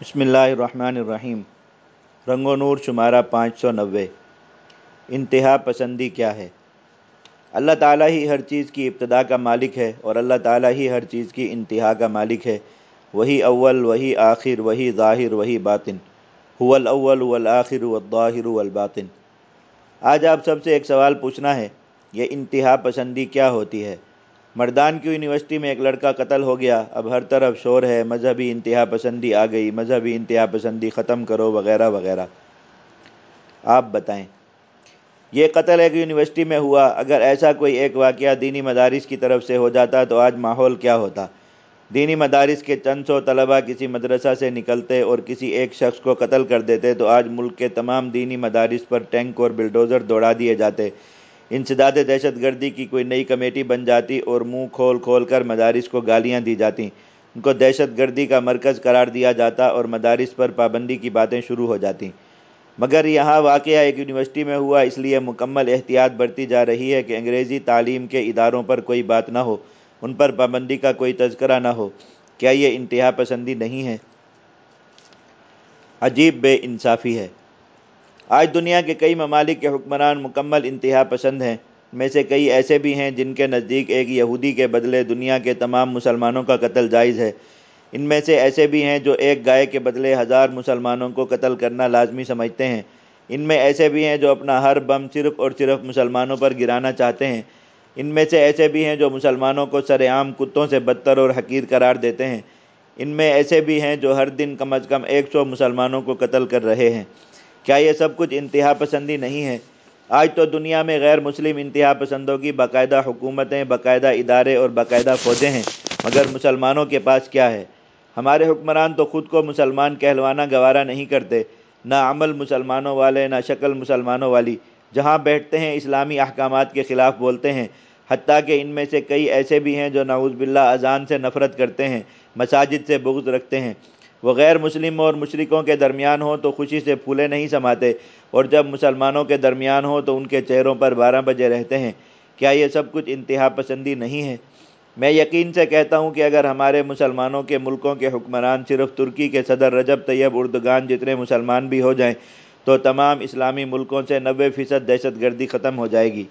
بسم اللہ الرحمن الرحیم۔ رنگ و نور شمارہ پانچ سو نوے۔ انتہا پسندی کیا ہے؟ اللہ تعالیٰ ہی ہر چیز کی ابتدا کا مالک ہے اور اللہ تعالیٰ ہی ہر چیز کی انتہا کا مالک ہے۔ وہی اول، وہی آخر، وہی ظاہر، وہی باطن۔ هو الاول والآخر والظاہر والباطن آج آپ سب سے ایک سوال پوچھنا ہے، یہ انتہا پسندی کیا ہوتی ہے؟ مردان کی یونیورسٹی میں ایک لڑکا قتل ہو گیا۔ اب ہر طرف شور ہے، مذہبی انتہا پسندی آ گئی، مذہبی انتہا پسندی ختم کرو، وغیرہ وغیرہ۔ آپ بتائیں، یہ قتل ایک یونیورسٹی میں ہوا۔ اگر ایسا کوئی ایک واقعہ دینی مدارس کی طرف سے ہو جاتا تو آج ماحول کیا ہوتا؟ دینی مدارس کے چند سو طلبہ کسی مدرسہ سے نکلتے اور کسی ایک شخص کو قتل کر دیتے تو آج ملک کے تمام دینی مدارس پر ٹینک اور بلڈوزر دوڑا دیے جاتے۔ انسداد دہشت گردی کی کوئی نئی کمیٹی بن جاتی اور منہ کھول کھول کر مدارس کو گالیاں دی جاتی۔ ان کو دہشت گردی کا مرکز قرار دیا جاتا اور مدارس پر پابندی کی باتیں شروع ہو جاتی۔ مگر یہاں واقعہ ایک یونیورسٹی میں ہوا، اس لیے مکمل احتیاط برتی جا رہی ہے کہ انگریزی تعلیم کے اداروں پر کوئی بات نہ ہو، ان پر پابندی کا کوئی تذکرہ نہ ہو۔ کیا یہ انتہا پسندی نہیں ہے؟ عجیب بے انصافی ہے۔ آج دنیا کے کئی ممالک کے حکمران مکمل انتہا پسند ہیں۔ میں سے کئی ایسے بھی ہیں جن کے نزدیک ایک یہودی کے بدلے دنیا کے تمام مسلمانوں کا قتل جائز ہے۔ ان میں سے ایسے بھی ہیں جو ایک گائے کے بدلے ہزار مسلمانوں کو قتل کرنا لازمی سمجھتے ہیں۔ ان میں ایسے بھی ہیں جو اپنا ہر بم صرف اور صرف مسلمانوں پر گرانا چاہتے ہیں۔ ان میں سے ایسے بھی ہیں جو مسلمانوں کو سر عام کتوں سے بدتر اور حقیر قرار دیتے ہیں۔ ان میں ایسے بھی ہیں جو ہر دن کم از کم ایک سو مسلمانوں کو قتل کر رہے ہیں۔ کیا یہ سب کچھ انتہا پسندی نہیں ہے؟ آج تو دنیا میں غیر مسلم انتہا پسندوں کی باقاعدہ حکومتیں، باقاعدہ ادارے اور باقاعدہ فوجیں ہیں، مگر مسلمانوں کے پاس کیا ہے؟ ہمارے حکمران تو خود کو مسلمان کہلوانا گوارا نہیں کرتے، نہ عمل مسلمانوں والے، نہ شکل مسلمانوں والی۔ جہاں بیٹھتے ہیں، اسلامی احکامات کے خلاف بولتے ہیں، حتیٰ کہ ان میں سے کئی ایسے بھی ہیں جو نعوذ باللہ اذان سے نفرت کرتے ہیں، مساجد سے بغض رکھتے ہیں۔ وہ غیر مسلم اور مشرکوں کے درمیان ہوں تو خوشی سے پھولے نہیں سماتے اور جب مسلمانوں کے درمیان ہوں تو ان کے چہروں پر بارہ بجے رہتے ہیں۔ کیا یہ سب کچھ انتہا پسندی نہیں ہے؟ میں یقین سے کہتا ہوں کہ اگر ہمارے مسلمانوں کے ملکوں کے حکمران صرف ترکی کے صدر رجب طیب اردگان جتنے مسلمان بھی ہو جائیں تو تمام اسلامی ملکوں سے نوے فیصد دہشت گردی ختم ہو جائے گی۔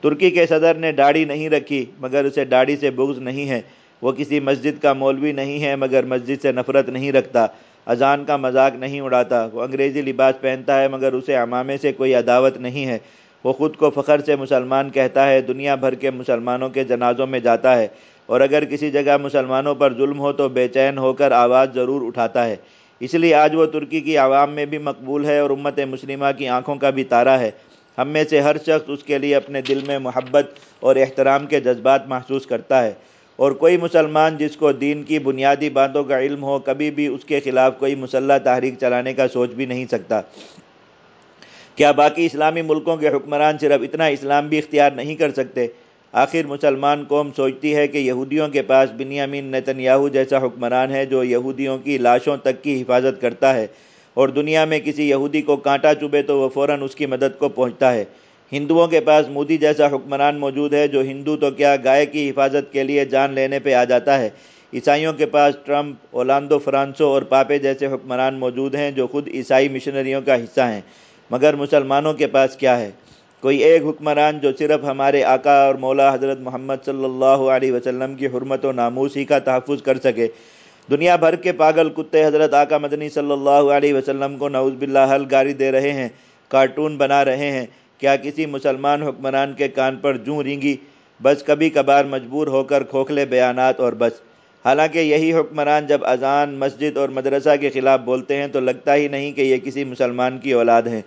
ترکی کے صدر نے داڑھی نہیں رکھی، مگر اسے داڑھی سے بغض نہیں ہے۔ وہ کسی مسجد کا مولوی نہیں ہے مگر مسجد سے نفرت نہیں رکھتا، اذان کا مذاق نہیں اڑاتا، وہ انگریزی لباس پہنتا ہے مگر اسے امامے سے کوئی عداوت نہیں ہے۔ وہ خود کو فخر سے مسلمان کہتا ہے، دنیا بھر کے مسلمانوں کے جنازوں میں جاتا ہے۔ اور اگر کسی جگہ مسلمانوں پر ظلم ہو تو بے چین ہو کر آواز ضرور اٹھاتا ہے۔ اس لیے آج وہ ترکی کی عوام میں بھی مقبول ہے اور امت مسلمہ کی آنکھوں کا بھی تارہ ہے۔ ہم میں سے ہر شخص اس کے لیے اپنے دل میں محبت اور احترام کے جذبات محسوس کرتا ہے۔ اور کوئی مسلمان جس کو دین کی بنیادی باتوں کا علم ہو، کبھی بھی اس کے خلاف کوئی مسلح تحریک چلانے کا سوچ بھی نہیں سکتا۔ کیا باقی اسلامی ملکوں کے حکمران صرف اتنا اسلام بھی اختیار نہیں کر سکتے؟ آخر مسلمان قوم سوچتی ہے کہ یہودیوں کے پاس بنیامین نیتنیاہو جیسا حکمران ہے جو یہودیوں کی لاشوں تک کی حفاظت کرتا ہے، اور دنیا میں کسی یہودی کو کانٹا چبے تو وہ فوراً اس کی مدد کو پہنچتا ہے۔ ہندوؤں کے پاس مودی جیسا حکمران موجود ہے جو ہندو تو کیا گائے کی حفاظت کے لیے جان لینے پہ آ جاتا ہے؟ عیسائیوں کے پاس ٹرمپ اولانڈو فرانسو اور پاپے جیسے حکمران موجود ہیں جو خود عیسائی مشنریوں کا حصہ ہیں، مگر مسلمانوں کے پاس کیا ہے؟ کوئی ایک حکمران جو صرف ہمارے آقا اور مولا حضرت محمد صلی اللہ علیہ وسلم کی حرمت و ناموس ہی کا تحفظ کر سکے۔ دنیا بھر کے پاگل کتے حضرت آقا مدنی صلی اللہ علیہ وسلم کو نعوذ باللہ حل گاری دے رہے ہیں، کارٹون بنا رہے ہیں۔ کیا کسی مسلمان حکمران کے کان پر جوں رینگی؟ بس کبھی کبھار مجبور ہو کر کھوکھلے بیانات اور بس۔ حالانکہ یہی حکمران جب اذان، مسجد اور مدرسہ کے خلاف بولتے ہیں تو لگتا ہی نہیں کہ یہ کسی مسلمان کی اولاد ہیں۔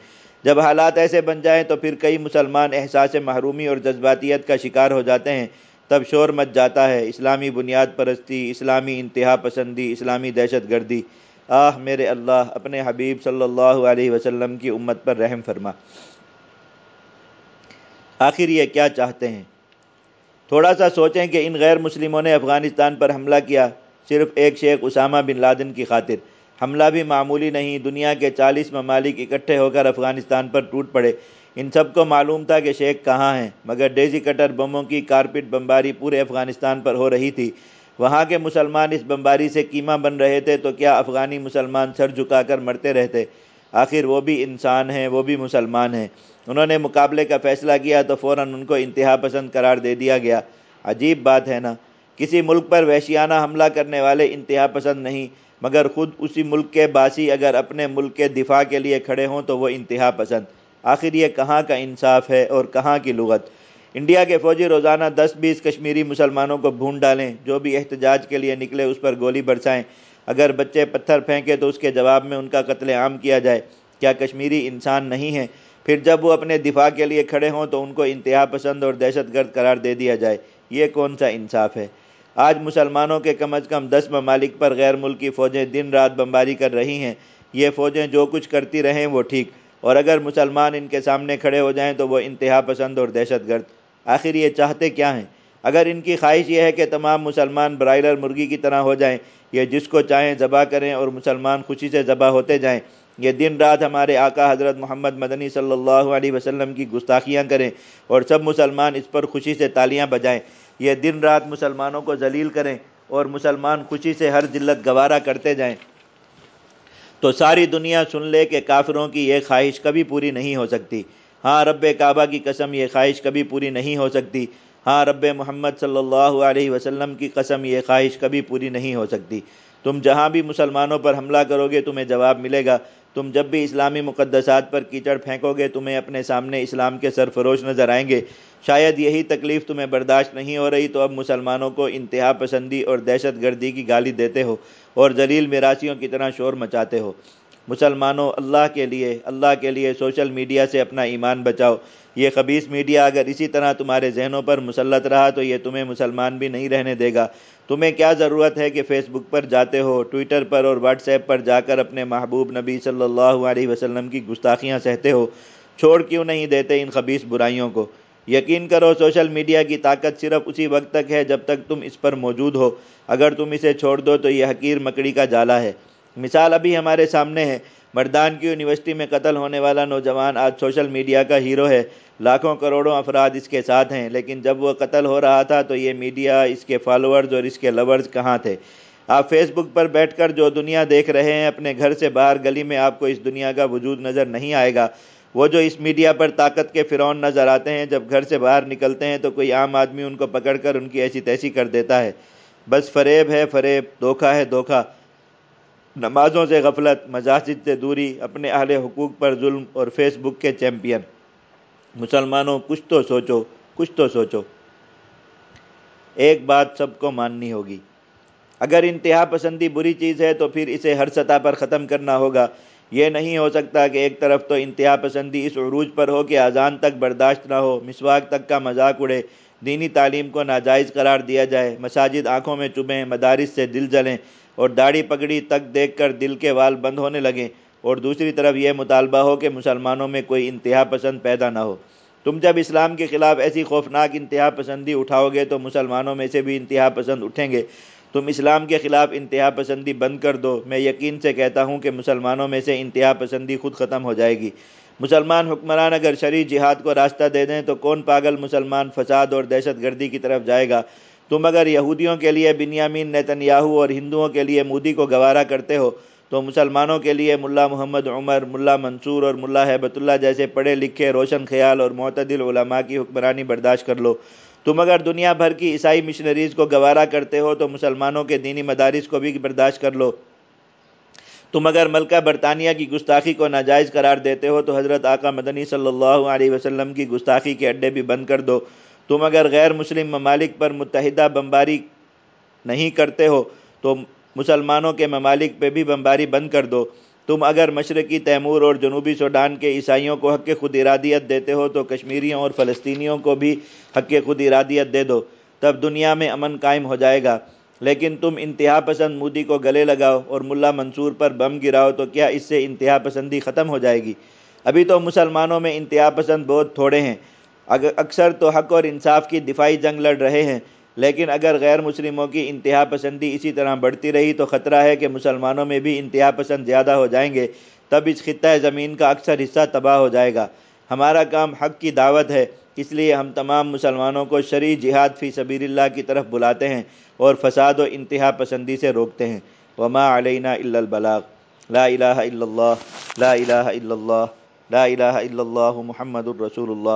جب حالات ایسے بن جائیں تو پھر کئی مسلمان احساس محرومی اور جذباتیت کا شکار ہو جاتے ہیں۔ تب شور مچ جاتا ہے۔ اسلامی بنیاد پرستی، اسلامی انتہا پسندی، اسلامی دہشت گردی۔ آہ، میرے اللہ، اپنے حبیب صلی اللہ علیہ وسلم کی امت پر رحم فرما۔ آخر یہ کیا چاہتے ہیں؟ تھوڑا سا سوچیں کہ ان غیر مسلموں نے افغانستان پر حملہ کیا صرف ایک شیخ اسامہ بن لادن کی خاطر۔ حملہ بھی معمولی نہیں، دنیا کے چالیس ممالک اکٹھے ہو کر افغانستان پر ٹوٹ پڑے۔ ان سب کو معلوم تھا کہ شیخ کہاں ہیں، مگر ڈیزی کٹر بموں کی کارپٹ بمباری پورے افغانستان پر ہو رہی تھی۔ وہاں کے مسلمان اس بمباری سے کیمہ بن رہے تھے تو کیا افغانی مسلمان سر جھکا کر مرتے رہتے؟ آخر وہ بھی انسان ہیں، وہ بھی مسلمان ہیں۔ انہوں نے مقابلے کا فیصلہ کیا تو فوراً ان کو انتہا پسند قرار دے دیا گیا۔ عجیب بات ہے نا۔ کسی ملک پر وحشیانہ حملہ کرنے والے انتہا پسند نہیں، مگر خود اسی ملک کے باسی اگر اپنے ملک کے دفاع کے لیے کھڑے ہوں تو وہ انتہا پسند۔ آخر یہ کہاں کا انصاف ہے اور کہاں کی لغت؟ انڈیا کے فوجی روزانہ دس بیس کشمیری مسلمانوں کو بھون ڈالیں، جو بھی احتجاج کے لیے نکلے اس پر گولی برسائیں۔ اگر بچے پتھر پھینکے تو اس کے جواب میں ان کا قتل عام کیا جائے۔ کیا کشمیری انسان نہیں ہیں؟ پھر جب وہ اپنے دفاع کے لیے کھڑے ہوں تو ان کو انتہا پسند اور دہشت گرد قرار دے دیا جائے۔ یہ کون سا انصاف ہے؟ آج مسلمانوں کے کم از کم دس ممالک پر غیر ملکی فوجیں دن رات بمباری کر رہی ہیں۔ یہ فوجیں جو کچھ کرتی رہیں وہ ٹھیک۔ اور اگر مسلمان ان کے سامنے کھڑے ہو جائیں تو وہ انتہا پسند اور دہشت گرد۔ آخر یہ چاہتے کیا ہیں؟ اگر ان کی خواہش یہ ہے کہ تمام مسلمان برائلر مرغی کی طرح ہو جائیں، یہ جس کو چاہیں ذبح کریں اور مسلمان خوشی سے ذبح ہوتے جائیں یہ دن رات ہمارے آقا حضرت محمد مدنی صلی اللہ علیہ وسلم کی گستاخیاں کریں اور سب مسلمان اس پر خوشی سے تالیاں بجائیں۔ یہ دن رات مسلمانوں کو ذلیل کریں اور مسلمان خوشی سے ہر ذلت گوارا کرتے جائیں۔ تو ساری دنیا سن لے کہ کافروں کی یہ خواہش کبھی پوری نہیں ہو سکتی۔ ہاں رب کعبہ کی قسم، یہ خواہش کبھی پوری نہیں ہو سکتی۔ ہاں رب محمد صلی اللہ علیہ وسلم کی قسم، یہ خواہش کبھی پوری نہیں ہو سکتی۔ تم جہاں بھی مسلمانوں پر حملہ کرو گے تمہیں جواب ملے گا۔ تم جب بھی اسلامی مقدسات پر کیچڑ پھینکو گے، تمہیں اپنے سامنے اسلام کے سرفروش نظر آئیں گے۔ شاید یہی تکلیف تمہیں برداشت نہیں ہو رہی تو اب مسلمانوں کو انتہا پسندی اور دہشت گردی کی گالی دیتے ہو اور ذلیل میراسیوں کی طرح شور مچاتے ہو۔ مسلمانوں، اللہ کے لیے، اللہ کے لیے سوشل میڈیا سے اپنا ایمان بچاؤ۔ یہ خبیص میڈیا اگر اسی طرح تمہارے ذہنوں پر مسلط رہا تو یہ تمہیں مسلمان بھی نہیں رہنے دے گا۔ تمہیں کیا ضرورت ہے کہ فیس بک پر جاتے ہو ٹویٹر پر اور واٹس ایپ پر جا کر اپنے محبوب نبی صلی اللہ علیہ وسلم کی گستاخیاں سہتے ہو؟ چھوڑ کیوں نہیں دیتے ان خبیص برائیوں کو؟ یقین کرو، سوشل میڈیا کی طاقت صرف اسی وقت تک ہے جب تک تم اس پر موجود ہو۔ اگر تم اسے چھوڑ دو تو یہ حقیر مکڑی کا جالا ہے۔ مثال ابھی ہمارے سامنے ہے۔ مردان کی یونیورسٹی میں قتل ہونے والا نوجوان آج سوشل میڈیا کا ہیرو ہے۔ لاکھوں کروڑوں افراد اس کے ساتھ ہیں، لیکن جب وہ قتل ہو رہا تھا تو یہ میڈیا اس کے فالوورز اور اس کے لورز کہاں تھے؟ آپ فیس بک پر بیٹھ کر جو دنیا دیکھ رہے ہیں، اپنے گھر سے باہر گلی میں آپ کو اس دنیا کا وجود نظر نہیں آئے گا۔ وہ جو اس میڈیا پر طاقت کے فرعون نظر آتے ہیں، جب گھر سے باہر نکلتے ہیں تو کوئی عام آدمی ان کو پکڑ کر ان کی ایسی تیسی کر دیتا ہے۔ بس فریب ہے، فریب، دھوکہ ہے، دھوکہ۔ نمازوں سے غفلت مجاجد سے دوری، اپنے اہل حقوق پر ظلم اور فیس بک کے چیمپئن۔ مسلمانوں، کچھ تو سوچو، کچھ تو سوچو۔ ایک بات سب کو ماننی ہوگی۔ اگر انتہا پسندی بری چیز ہے تو پھر اسے ہر سطح پر ختم کرنا ہوگا۔ یہ نہیں ہو سکتا کہ ایک طرف تو انتہا پسندی اس عروج پر ہو کہ اذان تک برداشت نہ ہو، مسواک تک کا مذاق اڑے، دینی تعلیم کو ناجائز قرار دیا جائے، مساجد آنکھوں میں چبھیں مدارس سے دل جلیں۔ اور داڑھی پگڑی تک دیکھ کر دل کے وال بند ہونے لگیں اور دوسری طرف یہ مطالبہ ہو کہ مسلمانوں میں کوئی انتہا پسند پیدا نہ ہو۔ تم جب اسلام کے خلاف ایسی خوفناک انتہا پسندی اٹھاؤ گے تو مسلمانوں میں سے بھی انتہا پسند اٹھیں گے۔ تم اسلام کے خلاف انتہا پسندی بند کر دو۔ میں یقین سے کہتا ہوں کہ مسلمانوں میں سے انتہا پسندی خود ختم ہو جائے گی۔ مسلمان حکمران اگر شرع جہاد کو راستہ دے دیں تو کون پاگل مسلمان فساد اور دہشت گردی کی طرف جائے گا؟ تم اگر یہودیوں کے لیے بنیامین نیتنیاہو اور ہندوؤں کے لیے مودی کو گوارا کرتے ہو، تو مسلمانوں کے لیے ملا محمد عمر، ملا منصور اور ملا حیبت اللہ جیسے پڑھے لکھے، روشن خیال اور معتدل علماء کی حکمرانی برداشت کر لو۔ تم اگر دنیا بھر کی عیسائی مشنریز کو گوارا کرتے ہو، تو مسلمانوں کے دینی مدارس کو بھی برداشت کر لو۔ تم اگر ملکہ برطانیہ کی گستاخی کو ناجائز قرار دیتے ہو، تو حضرت آقا مدنی صلی اللہ علیہ وسلم کی گستاخی کے اڈے بھی بند کر دو۔ تم اگر غیر مسلم ممالک پر متحدہ بمباری نہیں کرتے ہو، تو مسلمانوں کے ممالک پہ بھی بمباری بند کر دو۔ تم اگر مشرقی تیمور اور جنوبی سوڈان کے عیسائیوں کو حق خود ارادیت دیتے ہو، تو کشمیریوں اور فلسطینیوں کو بھی حق خود ارادیت دے دو۔ تب دنیا میں امن قائم ہو جائے گا۔ لیکن تم انتہا پسند مودی کو گلے لگاؤ اور ملا منصور پر بم گراؤ، تو کیا اس سے انتہا پسندی ختم ہو جائے گی؟ ابھی تو مسلمانوں میں انتہا پسند بہت تھوڑے ہیں۔ اکثر تو حق اور انصاف کی دفاعی جنگ لڑ رہے ہیں، لیکن اگر غیر مسلموں کی انتہا پسندی اسی طرح بڑھتی رہی تو خطرہ ہے کہ مسلمانوں میں بھی انتہا پسند زیادہ ہو جائیں گے، تب اس خطہ زمین کا اکثر حصہ تباہ ہو جائے گا۔ ہمارا کام حق کی دعوت ہے، اس لیے ہم تمام مسلمانوں کو شرعی جہاد فی سبیل اللہ کی طرف بلاتے ہیں اور فساد و انتہا پسندی سے روکتے ہیں۔ وما علینا الا البلاغ۔ لا الہ الا اللہ لا الہ الا اللہ لا الہ الا اللہ محمد الرسول اللہ